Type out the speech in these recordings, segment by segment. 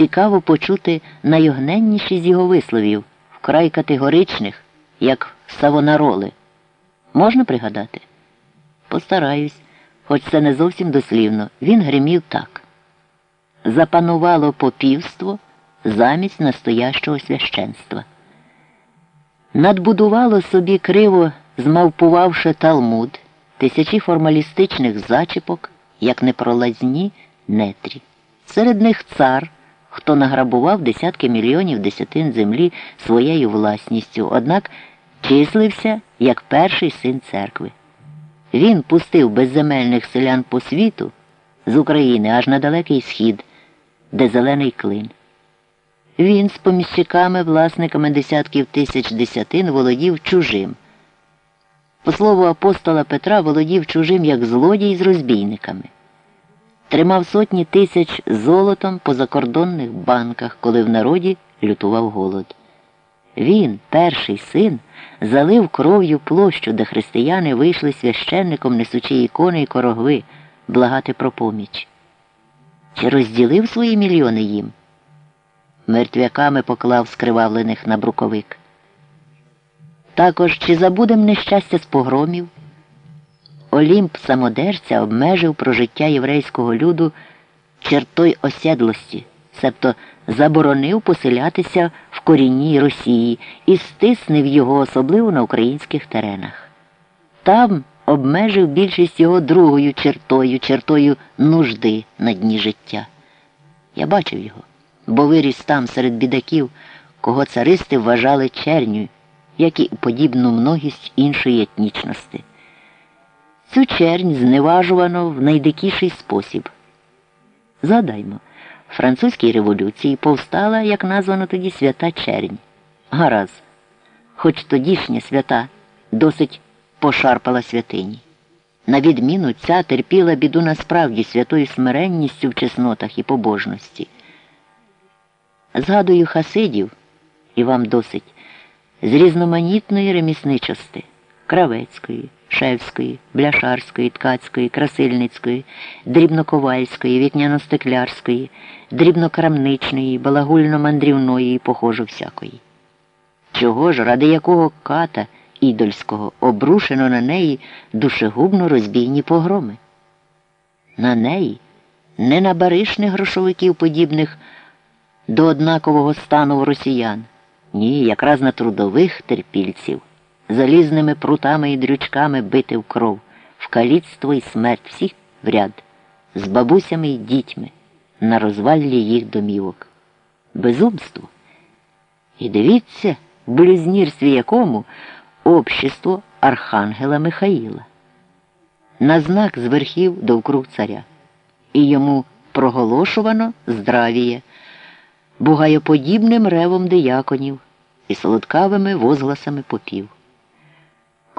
цікаво почути найогненніші з його висловів, вкрай категоричних, як савонароли. Можна пригадати? Постараюсь, хоч це не зовсім дослівно. Він гримів так. Запанувало попівство замість настоящого священства. Надбудувало собі криво, змавпувавши талмуд, тисячі формалістичних зачіпок, як непролазні нетрі. Серед них цар, хто награбував десятки мільйонів десятин землі своєю власністю, однак числився як перший син церкви. Він пустив безземельних селян по світу з України аж на далекий схід, де зелений клин. Він з поміщиками, власниками десятків тисяч десятин володів чужим. По слову апостола Петра, володів чужим як злодій з розбійниками. Тримав сотні тисяч золотом по закордонних банках, коли в народі лютував голод. Він, перший син, залив кров'ю площу, де християни вийшли священником, несучи ікони і корогви, благати про поміч. Чи розділив свої мільйони їм? Мертвяками поклав скривавлених на бруковик. Також чи забудем нещастя з погромів? Олімп самодержця обмежив прожиття єврейського люду чертой осядлості, себто заборонив поселятися в корінній Росії і стиснив його особливо на українських теренах. Там обмежив більшість його другою чертою, чертою нужди на дні життя. Я бачив його, бо виріс там серед бідаків, кого царисти вважали черню, як і подібну многість іншої етнічності. Цю чернь зневажувано в найдикіший спосіб. Згадаймо, в французькій революції повстала, як названо тоді, свята чернь. Гаразд, хоч тодішня свята досить пошарпала святині. На відміну ця терпіла біду насправді святою смиренністю в чеснотах і побожності. Згадую хасидів, і вам досить, з різноманітної ремісничости, кравецької, шевської, бляшарської, ткацької, красильницької, дрібноковальської, вікняно-стеклярської, дрібнокрамничної, балагульно-мандрівної і похожу всякої. Чого ж, ради якого ката ідольського обрушено на неї душегубно розбійні погроми? На неї, не на баришних грошовиків, подібних до однакового стану росіян, ні, якраз на трудових терпільців залізними прутами і дрючками бити в кров, в каліцтво і смерть всіх в ряд, з бабусями і дітьми, на розваллі їх домівок. Безумство. І дивіться, в блюзнірстві якому общество Архангела Михаїла. На знак з верхів довкруг царя. І йому проголошувано здравіє, бугаєподібним ревом дияконів і солодкавими возгласами попів.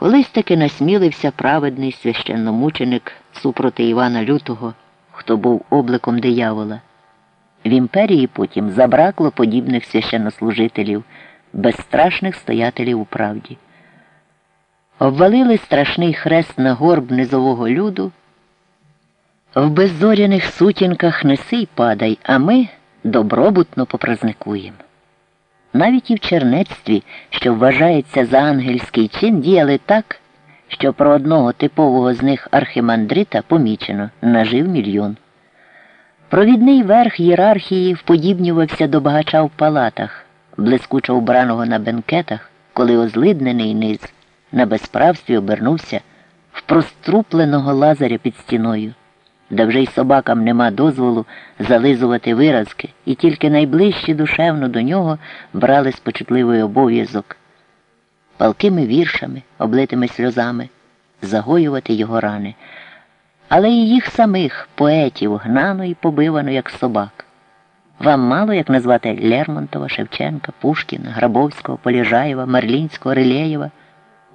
Колись таки насмілився праведний священномученик супроти Івана Лютого, хто був обликом диявола. В імперії потім забракло подібних священнослужителів, безстрашних стоятелів у правді. Обвалили страшний хрест на горб низового люду. В беззоряних сутінках неси й падай, а ми добробутно попразникуємо. Навіть і в чернецтві, що вважається за ангельський чин, діяли так, що про одного типового з них архимандрита помічено нажив мільйон. Провідний верх ієрархії вподібнювався до багача в палатах, блискучо вбраного на бенкетах, коли озлиднений низ на безправстві обернувся в прострупленого лазаря під стіною де вже й собакам нема дозволу зализувати виразки, і тільки найближчі душевно до нього брали спочутливий обов'язок, палкими віршами, облитими сльозами, загоювати його рани, але і їх самих поетів гнано і побивано, як собак. Вам мало як назвати Лермонтова, Шевченка, Пушкіна, Грабовського, Поліжаєва, Марлінського, Рилєєва?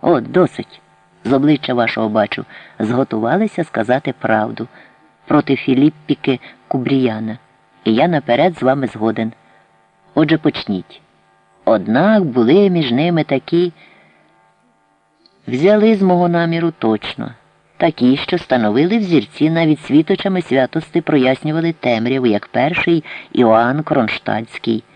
О, досить. З обличчя вашого бачу, зготувалися сказати правду проти Філіппіки Кубріяна, і я наперед з вами згоден. Отже, почніть. Однак були між ними такі, взяли з мого наміру точно, такі, що становили взірці навіть світочами святости прояснювали темряву, як перший Іоанн Кронштадтський –